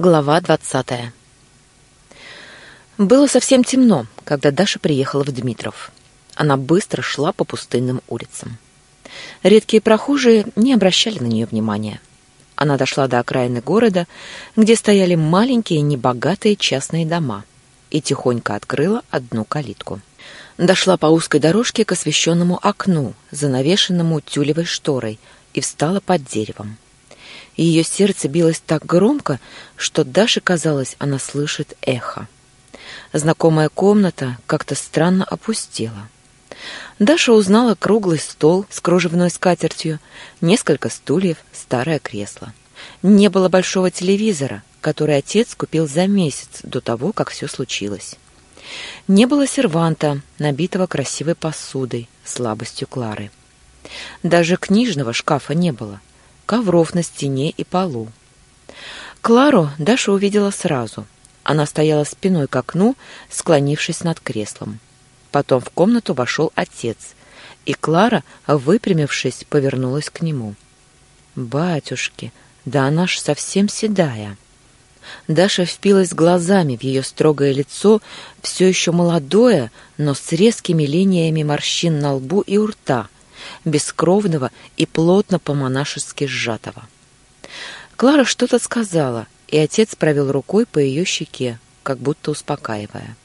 Глава двадцатая Было совсем темно, когда Даша приехала в Дмитров. Она быстро шла по пустынным улицам. Редкие прохожие не обращали на нее внимания. Она дошла до окраины города, где стояли маленькие небогатые частные дома, и тихонько открыла одну калитку. Дошла по узкой дорожке к освещенному окну, занавешенному тюлевой шторой, и встала под деревом ее сердце билось так громко, что Даше казалось, она слышит эхо. Знакомая комната как-то странно опустела. Даша узнала круглый стол с кружевной скатертью, несколько стульев, старое кресло. Не было большого телевизора, который отец купил за месяц до того, как все случилось. Не было серванта, набитого красивой посудой, слабостью Клары. Даже книжного шкафа не было — ковров на стене и полу. Клару Даша увидела сразу. Она стояла спиной к окну, склонившись над креслом. Потом в комнату вошел отец, и Клара, выпрямившись, повернулась к нему. «Батюшки, да она ж совсем седая!» Даша впилась глазами в ее строгое лицо, все еще молодое, но с резкими линиями морщин на лбу и у рта — бескровного и плотно по-монашески сжатого. Клара что-то сказала, и отец провел рукой по ее щеке, как будто успокаивая.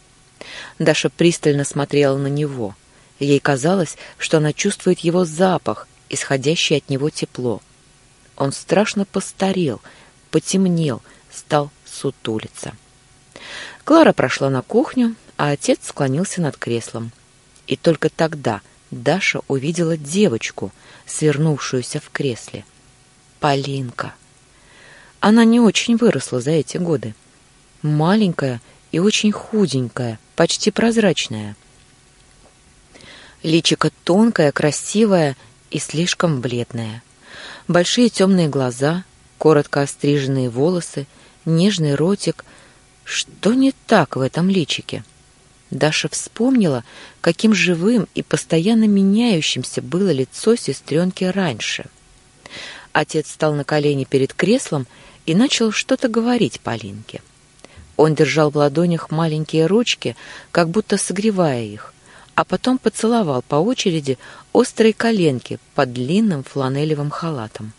Даша пристально смотрела на него. Ей казалось, что она чувствует его запах, исходящее от него тепло. Он страшно постарел, потемнел, стал сутулиться. Клара прошла на кухню, а отец склонился над креслом. И только тогда — Даша увидела девочку, свернувшуюся в кресле. Полинка. Она не очень выросла за эти годы. Маленькая и очень худенькая, почти прозрачная. Личико тонкое, красивое и слишком бледное. Большие темные глаза, коротко остриженные волосы, нежный ротик. Что не так в этом личике? — Даша вспомнила, каким живым и постоянно меняющимся было лицо сестренки раньше. Отец встал на колени перед креслом и начал что-то говорить Полинке. Он держал в ладонях маленькие ручки, как будто согревая их, а потом поцеловал по очереди острые коленки под длинным фланелевым халатом.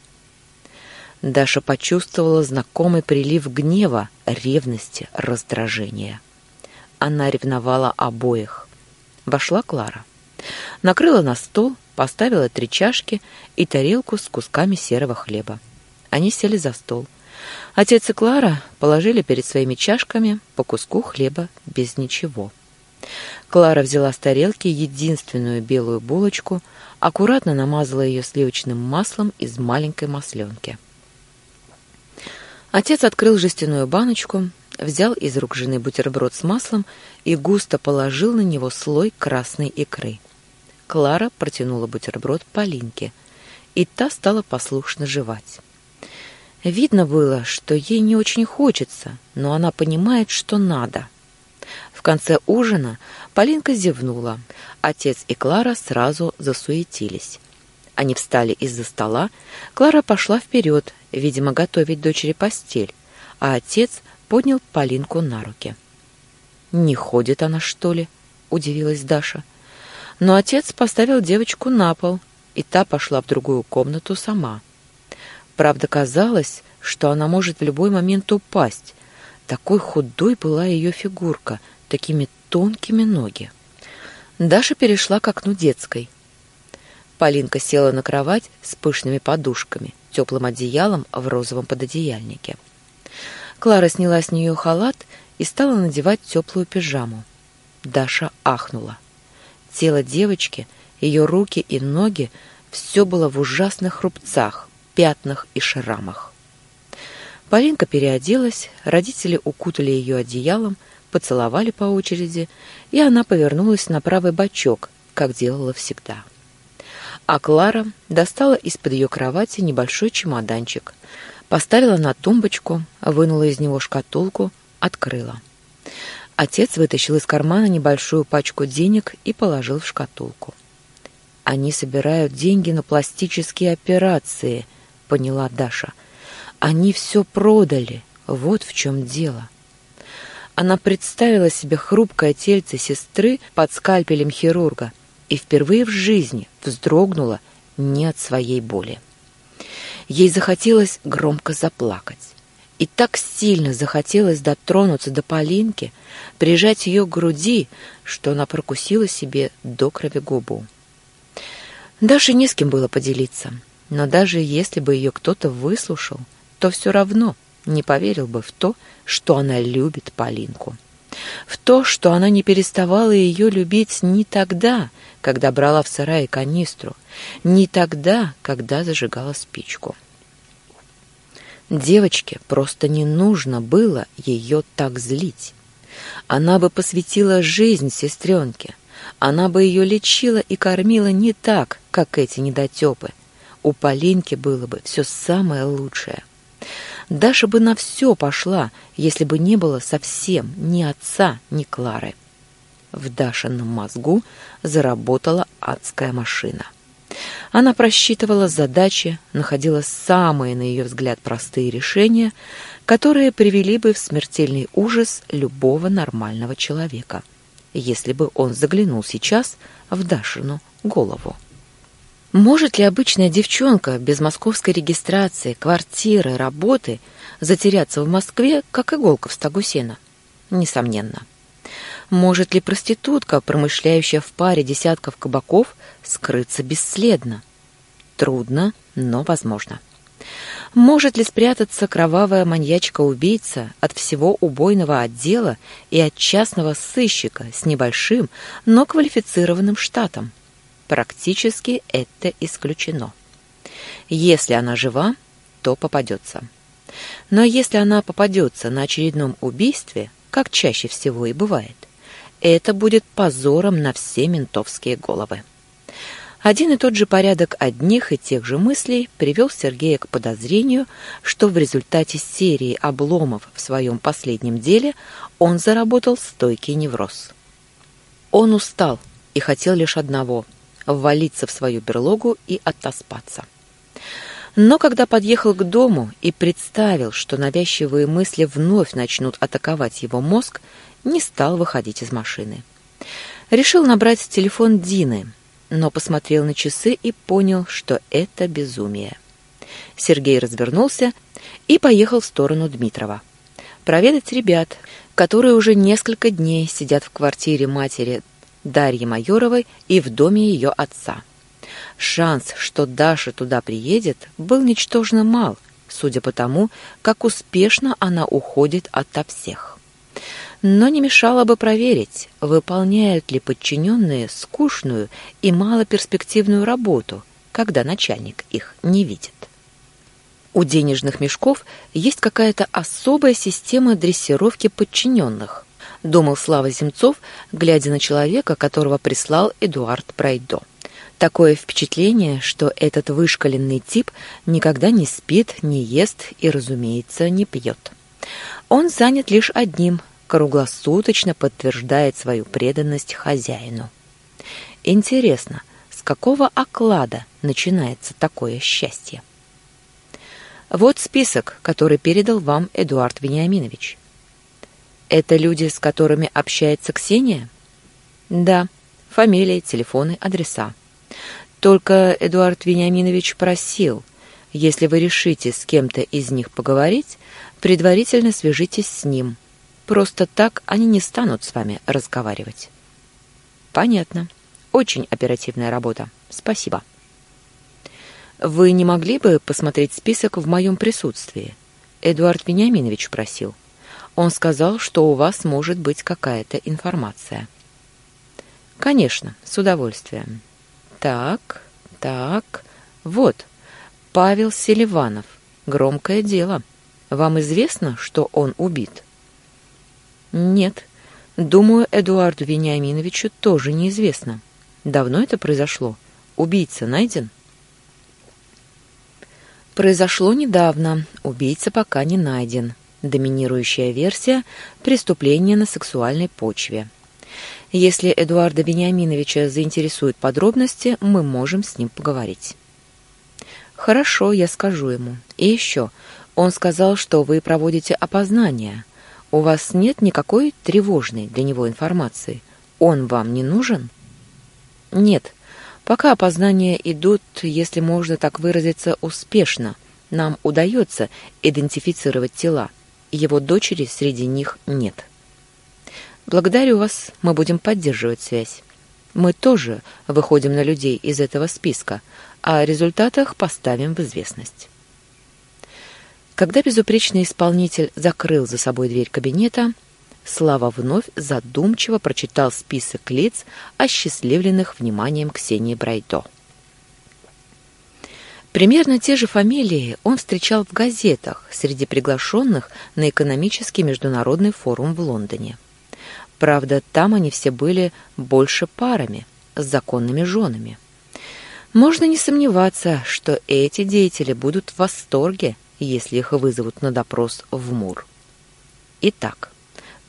Даша почувствовала знакомый прилив гнева, ревности, раздражения. Она ревновала обоих. Вошла Клара. Накрыла на стол, поставила три чашки и тарелку с кусками серого хлеба. Они сели за стол. Отец и Клара положили перед своими чашками по куску хлеба без ничего. Клара взяла с тарелки единственную белую булочку, аккуратно намазала ее сливочным маслом из маленькой масленки. Отец открыл жестяную баночку, взял из рук жены бутерброд с маслом и густо положил на него слой красной икры. Клара протянула бутерброд Полинке, и та стала послушно жевать. Видно было, что ей не очень хочется, но она понимает, что надо. В конце ужина Полинка зевнула. Отец и Клара сразу засуетились. Они встали из-за стола. Клара пошла вперед, видимо, готовить дочери постель, а отец поднял Полинку на руки. «Не ходит она, что ли?» — удивилась Даша. Но отец поставил девочку на пол, и та пошла в другую комнату сама. Правда, казалось, что она может в любой момент упасть. Такой худой была ее фигурка, такими тонкими ноги. Даша перешла к окну детской. Полинка села на кровать с пышными подушками, теплым одеялом в розовом пододеяльнике. Клара сняла с нее халат и стала надевать теплую пижаму. Даша ахнула. Тело девочки, ее руки и ноги — все было в ужасных рубцах, пятнах и шрамах. Полинка переоделась, родители укутали ее одеялом, поцеловали по очереди, и она повернулась на правый бочок, как делала всегда. А Клара достала из-под ее кровати небольшой чемоданчик — Поставила на тумбочку, вынула из него шкатулку, открыла. Отец вытащил из кармана небольшую пачку денег и положил в шкатулку. «Они собирают деньги на пластические операции», — поняла Даша. «Они все продали, Вот в чем дело. Она представила себе хрупкое тельце сестры под скальпелем хирурга и впервые в жизни вздрогнула не от своей боли. Ей захотелось громко заплакать. И так сильно захотелось дотронуться до Полинки, прижать ее к груди, что она прокусила себе до крови губу. Даше не с кем было поделиться, но даже если бы ее кто-то выслушал, то все равно не поверил бы в то, что она любит Полинку. В то, что она не переставала ее любить ни тогда, когда брала в сарае канистру, ни тогда, когда зажигала спичку. Девочке просто не нужно было ее так злить. Она бы посвятила жизнь сестренке. Она бы ее лечила и кормила не так, как эти недотепы. У Полинки было бы все самое лучшее. Даша бы на все пошла, если бы не было совсем ни отца, ни Клары. В Дашином мозгу заработала адская машина. Она просчитывала задачи, находила самые, на ее взгляд, простые решения, которые привели бы в смертельный ужас любого нормального человека, если бы он заглянул сейчас в Дашину голову. Может ли обычная девчонка без московской регистрации, квартиры, работы затеряться в Москве, как иголка в стогу сена? Несомненно. Может ли проститутка, промышляющая в паре десятков кабаков, скрыться бесследно? Трудно, но возможно. Может ли спрятаться кровавая маньячка-убийца от всего убойного отдела и от частного сыщика с небольшим, но квалифицированным штатом? Практически это исключено. Если она жива, то попадется. Но если она попадется на очередном убийстве, как чаще всего и бывает, это будет позором на все ментовские головы. Один и тот же порядок одних и тех же мыслей привел Сергея к подозрению, что в результате серии обломов в своем последнем деле он заработал стойкий невроз. Он устал и хотел лишь одного — ввалиться в свою берлогу и отоспаться. Но когда подъехал к дому и представил, что навязчивые мысли вновь начнут атаковать его мозг, не стал выходить из машины. Решил набрать телефон Дины, но посмотрел на часы и понял, что это безумие. Сергей развернулся и поехал в сторону Дмитрова. Проведать ребят, которые уже несколько дней сидят в квартире матери Дарьи Майоровой и в доме ее отца. Шанс, что Даша туда приедет, был ничтожно мал, судя по тому, как успешно она уходит ото всех но не мешало бы проверить, выполняют ли подчиненные скучную и малоперспективную работу, когда начальник их не видит. У денежных мешков есть какая-то особая система дрессировки подчиненных, думал Слава Земцов, глядя на человека, которого прислал Эдуард Прайдо. Такое впечатление, что этот вышкаленный тип никогда не спит, не ест и, разумеется, не пьет. Он занят лишь одним круглосуточно подтверждает свою преданность хозяину. Интересно, с какого оклада начинается такое счастье? Вот список, который передал вам Эдуард Вениаминович. Это люди, с которыми общается Ксения? Да, фамилии, телефоны, адреса. Только Эдуард Вениаминович просил, если вы решите с кем-то из них поговорить, предварительно свяжитесь с ним – Просто так они не станут с вами разговаривать. Понятно. Очень оперативная работа. Спасибо. Вы не могли бы посмотреть список в моем присутствии? Эдуард Вениаминович просил. Он сказал, что у вас может быть какая-то информация. Конечно, с удовольствием. Так, так, вот, Павел Селиванов. Громкое дело. Вам известно, что он убит? Нет. Думаю, Эдуарду Вениаминовичу тоже неизвестно. Давно это произошло? Убийца найден? Произошло недавно. Убийца пока не найден. Доминирующая версия – преступление на сексуальной почве. Если Эдуарда Вениаминовича заинтересуют подробности, мы можем с ним поговорить. Хорошо, я скажу ему. И еще, Он сказал, что вы проводите опознание. У вас нет никакой тревожной для него информации. Он вам не нужен? Нет. Пока опознания идут, если можно так выразиться, успешно. Нам удается идентифицировать тела. Его дочери среди них нет. Благодарю вас, мы будем поддерживать связь. Мы тоже выходим на людей из этого списка, а о результатах поставим в известность. Когда безупречный исполнитель закрыл за собой дверь кабинета, Слава вновь задумчиво прочитал список лиц, осчастливленных вниманием Ксении Брайдо. Примерно те же фамилии он встречал в газетах среди приглашенных на экономический международный форум в Лондоне. Правда, там они все были больше парами, с законными женами. Можно не сомневаться, что эти деятели будут в восторге, если их вызовут на допрос в МУР. Итак,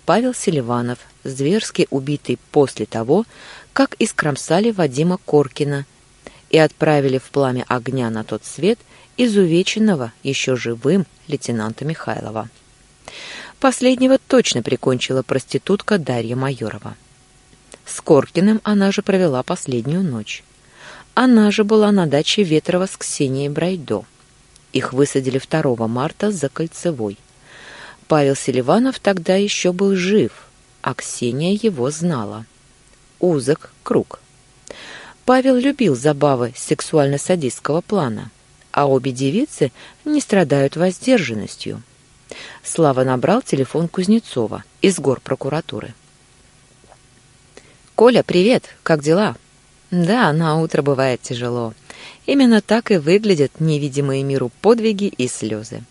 Павел Селиванов, зверски убитый после того, как искромсали Вадима Коркина и отправили в пламя огня на тот свет изувеченного еще живым лейтенанта Михайлова. Последнего точно прикончила проститутка Дарья Майорова. С Коркиным она же провела последнюю ночь. Она же была на даче Ветрова с Ксенией Брайдо. Их высадили 2 марта за Кольцевой. Павел Селиванов тогда еще был жив, а Ксения его знала. Узок круг. Павел любил забавы сексуально-садистского плана, а обе девицы не страдают воздержанностью. Слава набрал телефон Кузнецова из гор прокуратуры. «Коля, привет! Как дела?» «Да, на утро бывает тяжело. Именно так и выглядят невидимые миру подвиги и слезы.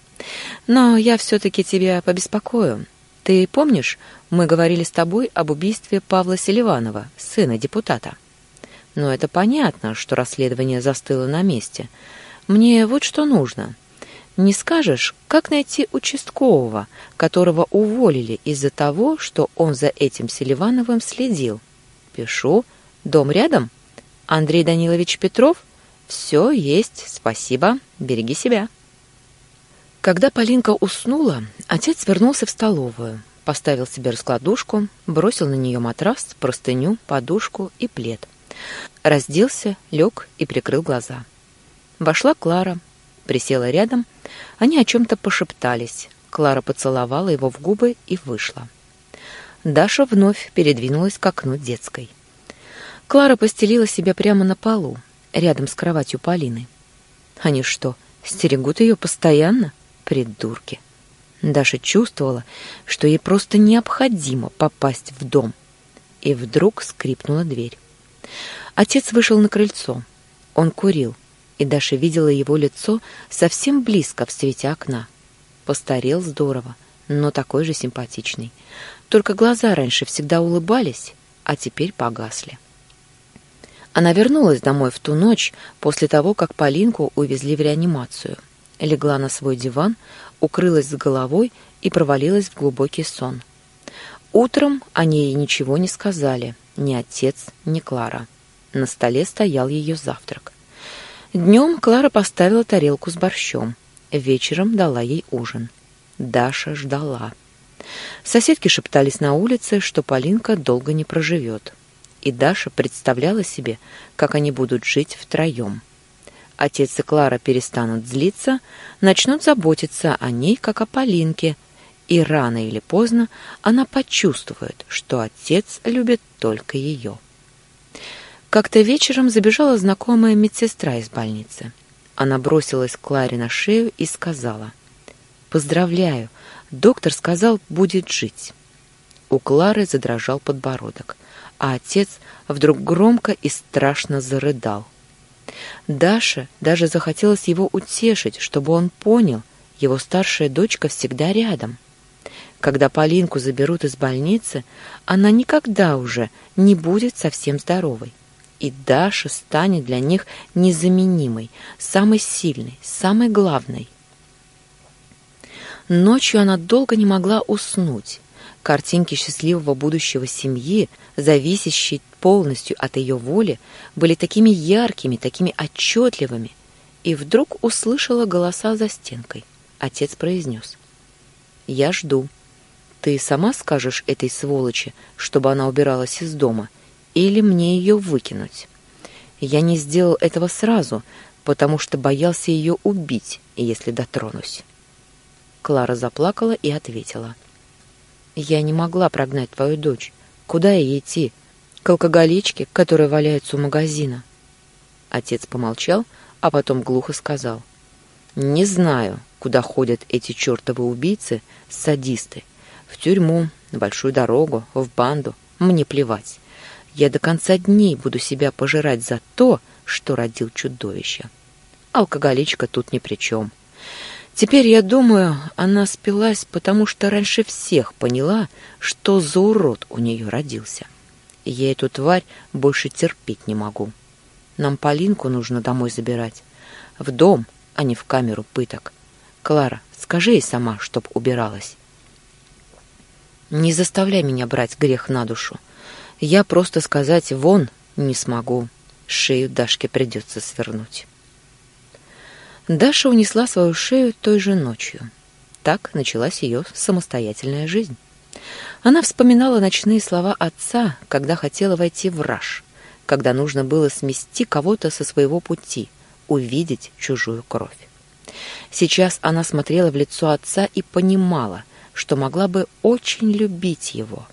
Но я все-таки тебя побеспокою. Ты помнишь, мы говорили с тобой об убийстве Павла Селиванова, сына депутата?» «Ну, это понятно, что расследование застыло на месте. Мне вот что нужно». Не скажешь, как найти участкового, которого уволили из-за того, что он за этим Селивановым следил? Пишу. Дом рядом? Андрей Данилович Петров? Все есть, спасибо, береги себя. Когда Полинка уснула, отец вернулся в столовую, поставил себе раскладушку, бросил на нее матрас, простыню, подушку и плед. Разделся, лег и прикрыл глаза. Вошла Клара, присела рядом, они о чем-то пошептались. Клара поцеловала его в губы и вышла. Даша вновь передвинулась к окну детской. Клара постелила себя прямо на полу, рядом с кроватью Полины. Они что, стерегут ее постоянно? Придурки. Даша чувствовала, что ей просто необходимо попасть в дом. И вдруг скрипнула дверь. Отец вышел на крыльцо. Он курил и Даша видела его лицо совсем близко в свете окна. Постарел здорово, но такой же симпатичный. Только глаза раньше всегда улыбались, а теперь погасли. Она вернулась домой в ту ночь после того, как Полинку увезли в реанимацию. Легла на свой диван, укрылась с головой и провалилась в глубокий сон. Утром о ней ничего не сказали, ни отец, ни Клара. На столе стоял ее завтрак. Днем Клара поставила тарелку с борщом. Вечером дала ей ужин. Даша ждала. Соседки шептались на улице, что Полинка долго не проживет. И Даша представляла себе, как они будут жить втроем. Отец и Клара перестанут злиться, начнут заботиться о ней, как о Полинке, и рано или поздно она почувствует, что отец любит только ее. Как-то вечером забежала знакомая медсестра из больницы. Она бросилась к Кларе на шею и сказала, «Поздравляю, доктор сказал, будет жить». У Клары задрожал подбородок, а отец вдруг громко и страшно зарыдал. Даша даже захотелось его утешить, чтобы он понял, его старшая дочка всегда рядом. Когда Полинку заберут из больницы, она никогда уже не будет совсем здоровой и Даша станет для них незаменимой, самой сильной, самой главной. Ночью она долго не могла уснуть. Картинки счастливого будущего семьи, зависящие полностью от ее воли, были такими яркими, такими отчетливыми. И вдруг услышала голоса за стенкой. отец произнес. «Я жду. Ты сама скажешь этой сволочи, чтобы она убиралась из дома, или мне ее выкинуть? Я не сделал этого сразу, потому что боялся ее убить, если дотронусь». Клара заплакала и ответила. «Я не могла прогнать твою дочь. Куда ей идти? К алкоголичке, которая валяется у магазина?» Отец помолчал, а потом глухо сказал. «Не знаю, куда ходят эти чертовы убийцы, садисты. В тюрьму, на большую дорогу, в банду. Мне плевать. Я до конца дней буду себя пожирать за то, что родил чудовище. Алкоголичка тут ни при чем. Теперь я думаю, она спилась, потому что раньше всех поняла, что за урод у нее родился. Я эту тварь больше терпеть не могу. Нам Полинку нужно домой забирать. В дом, а не в камеру пыток. Клара, скажи ей сама, чтоб убиралась. Не заставляй меня брать грех на душу. Я просто сказать «вон» не смогу. Шею Дашке придется свернуть. Даша унесла свою шею той же ночью. Так началась ее самостоятельная жизнь. Она вспоминала ночные слова отца, когда хотела войти в раж, когда нужно было смести кого-то со своего пути, увидеть чужую кровь. Сейчас она смотрела в лицо отца и понимала, что могла бы очень любить его.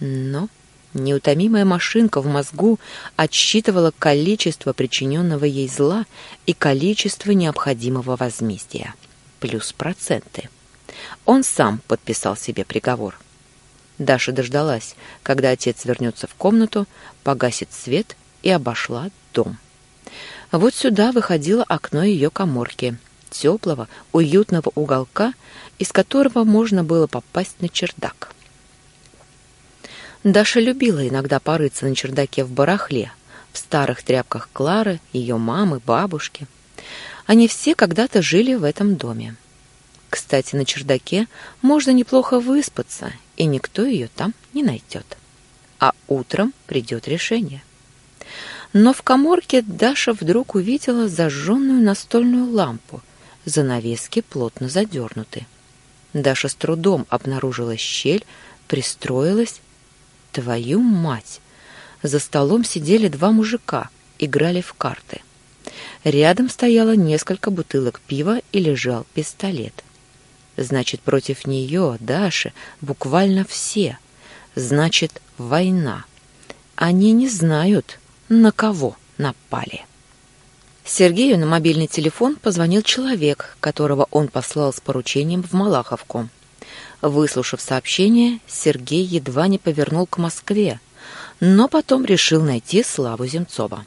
Но Неутомимая машинка в мозгу отсчитывала количество причиненного ей зла и количество необходимого возмездия. Плюс проценты. Он сам подписал себе приговор. Даша дождалась, когда отец вернется в комнату, погасит свет и обошла дом. Вот сюда выходило окно ее коморки, теплого, уютного уголка, из которого можно было попасть на чердак. Даша любила иногда порыться на чердаке в барахле, в старых тряпках Клары, ее мамы, бабушки. Они все когда-то жили в этом доме. Кстати, на чердаке можно неплохо выспаться, и никто ее там не найдет. А утром придет решение. Но в коморке Даша вдруг увидела зажженную настольную лампу. Занавески плотно задернуты. Даша с трудом обнаружила щель, пристроилась Твою мать! За столом сидели два мужика, играли в карты. Рядом стояло несколько бутылок пива и лежал пистолет. Значит, против нее, Даши, буквально все. Значит, война. Они не знают, на кого напали. Сергею на мобильный телефон позвонил человек, которого он послал с поручением в Малаховку. Выслушав сообщение, Сергей едва не повернул к Москве, но потом решил найти Славу Земцова.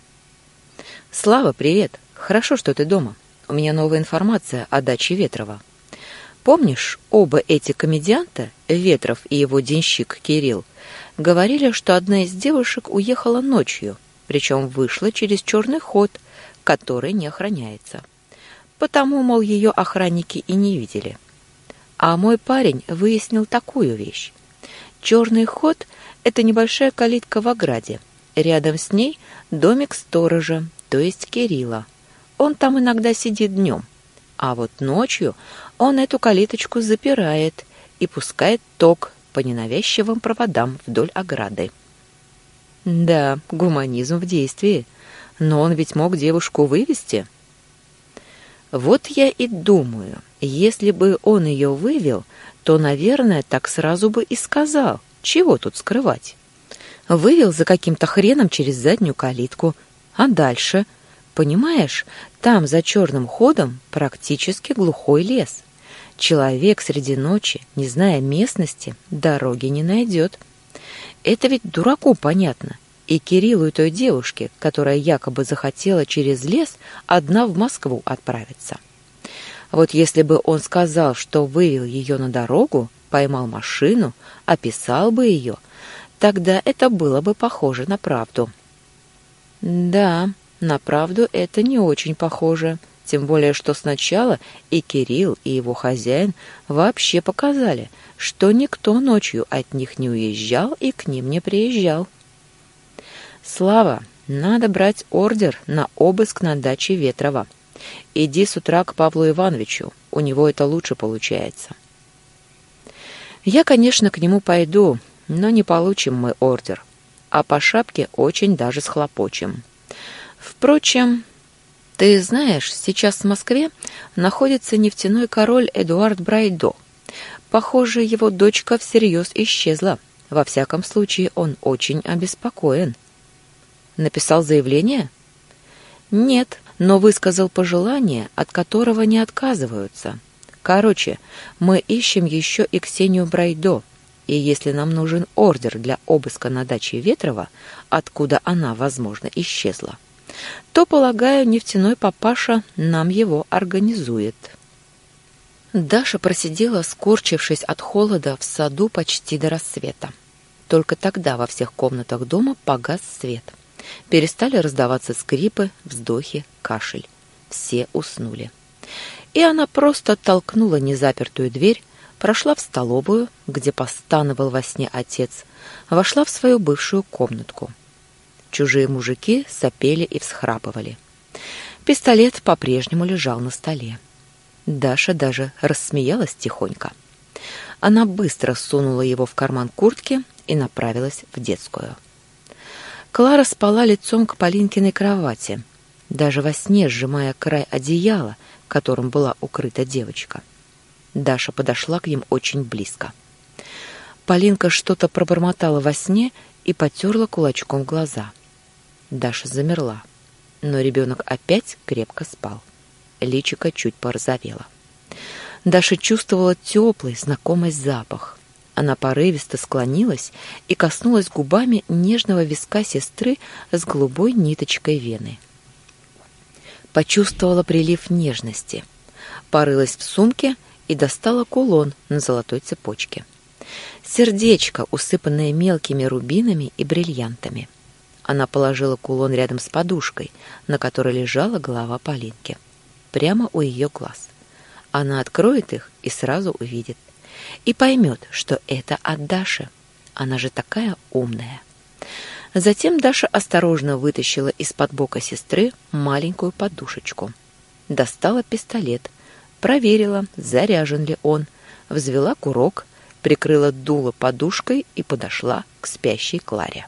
«Слава, привет! Хорошо, что ты дома. У меня новая информация о даче Ветрова. Помнишь, оба эти комедианта, Ветров и его денщик Кирилл, говорили, что одна из девушек уехала ночью, причем вышла через черный ход, который не охраняется. Потому, мол, ее охранники и не видели». А мой парень выяснил такую вещь. Черный ход — это небольшая калитка в ограде. Рядом с ней домик сторожа, то есть Кирилла. Он там иногда сидит днем. А вот ночью он эту калиточку запирает и пускает ток по ненавязчивым проводам вдоль ограды. Да, гуманизм в действии. Но он ведь мог девушку вывести. Вот я и думаю — если бы он ее вывел, то, наверное, так сразу бы и сказал. Чего тут скрывать? Вывел за каким-то хреном через заднюю калитку. А дальше? Понимаешь, там за черным ходом практически глухой лес. Человек среди ночи, не зная местности, дороги не найдет. Это ведь дураку понятно. И Кириллу и той девушке, которая якобы захотела через лес одна в Москву отправиться. Вот если бы он сказал, что вывел ее на дорогу, поймал машину, описал бы ее, тогда это было бы похоже на правду. Да, на правду это не очень похоже, тем более что сначала и Кирилл, и его хозяин вообще показали, что никто ночью от них не уезжал и к ним не приезжал. Слава, надо брать ордер на обыск на даче Ветрова. Иди с утра к Павлу Ивановичу, у него это лучше получается. Я, конечно, к нему пойду, но не получим мы ордер, а по шапке очень даже схлопочем. Впрочем, ты знаешь, сейчас в Москве находится нефтяной король Эдуард Брайдо. Похоже, его дочка всерьез исчезла. Во всяком случае, он очень обеспокоен. Написал заявление? Нет, но высказал пожелание, от которого не отказываются. Короче, мы ищем еще и Ксению Брайдо, и если нам нужен ордер для обыска на даче Ветрова, откуда она, возможно, исчезла, то, полагаю, нефтяной папаша нам его организует. Даша просидела, скорчившись от холода, в саду почти до рассвета. Только тогда во всех комнатах дома погас свет. Перестали раздаваться скрипы, вздохи, кашель. Все уснули. И она просто толкнула незапертую дверь, прошла в столовую, где постановал во сне отец, вошла в свою бывшую комнатку. Чужие мужики сопели и всхрапывали. Пистолет по-прежнему лежал на столе. Даша даже рассмеялась тихонько. Она быстро сунула его в карман куртки и направилась в детскую. Клара спала лицом к Полинкиной кровати, даже во сне сжимая край одеяла, которым была укрыта девочка. Даша подошла к ним очень близко. Полинка что-то пробормотала во сне и потерла кулачком глаза. Даша замерла, но ребенок опять крепко спал. Личико чуть порозовело. Даша чувствовала теплый, знакомый запах. Она порывисто склонилась и коснулась губами нежного виска сестры с голубой ниточкой вены. Почувствовала прилив нежности. Порылась в сумке и достала кулон на золотой цепочке. Сердечко, усыпанное мелкими рубинами и бриллиантами. Она положила кулон рядом с подушкой, на которой лежала голова Полинки. Прямо у ее глаз. Она откроет их и сразу увидит и поймет, что это от Даши. Она же такая умная. Затем Даша осторожно вытащила из-под бока сестры маленькую подушечку. Достала пистолет, проверила, заряжен ли он, взвела курок, прикрыла дуло подушкой и подошла к спящей Кларе.